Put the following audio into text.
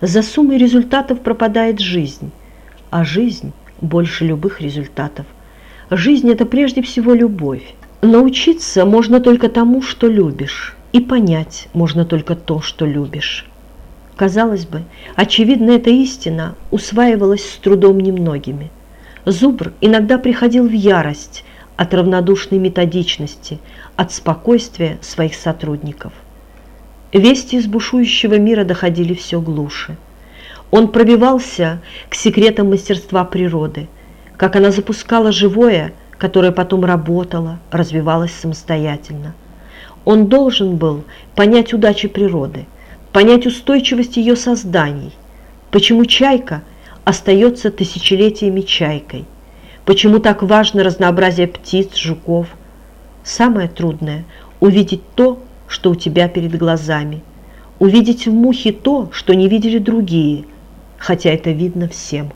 За суммой результатов пропадает жизнь, а жизнь больше любых результатов. Жизнь – это прежде всего любовь. Научиться можно только тому, что любишь, и понять можно только то, что любишь. Казалось бы, очевидно, эта истина усваивалась с трудом немногими. Зубр иногда приходил в ярость от равнодушной методичности, от спокойствия своих сотрудников. Вести из бушующего мира доходили все глуше. Он пробивался к секретам мастерства природы, как она запускала живое, которое потом работало, развивалось самостоятельно. Он должен был понять удачи природы – понять устойчивость ее созданий, почему чайка остается тысячелетиями чайкой, почему так важно разнообразие птиц, жуков. Самое трудное – увидеть то, что у тебя перед глазами, увидеть в мухе то, что не видели другие, хотя это видно всем.